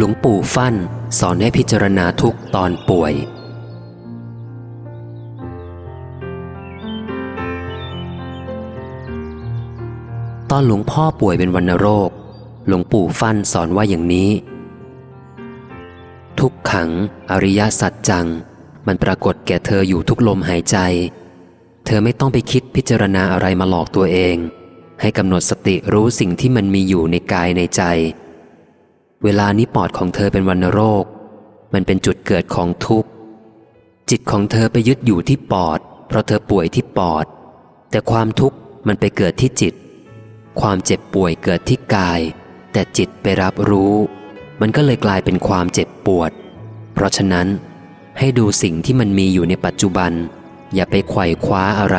หลวงปู่ฟั่นสอนให้พิจารณาทุกตอนป่วย ตอนหลวงพ่อป่วยเป็นวัณโรค หลวงปู่ฟั่นสอนว่าอย่างนี้ ทุกขังอริยสัจจัง มันปรากฏแก่เธออยู่ทุกลมหายใจ เธอไม่ต้องไปคิดพิจารณาอะไรมาหลอกตัวเอง ให้กำหนดสติรู้สิ่งที่มันมีอยู่ในกายในใจ เวลานี้ปอดของเธอเป็นวัณโรค มันเป็นจุดเกิดของทุกข์ จิตของเธอไปยึดอยู่ที่ปอด เพราะเธอป่วยที่ปอด แต่ความทุกข์มันไปเกิดที่จิต ความเจ็บป่วยเกิดที่กาย แต่จิตไปรับรู้ มันก็เลยกลายเป็นความเจ็บปวด เพราะฉะนั้นให้ดูสิ่งที่มันมีอยู่ในปัจจุบัน อย่าไปไขว่คว้าอะไร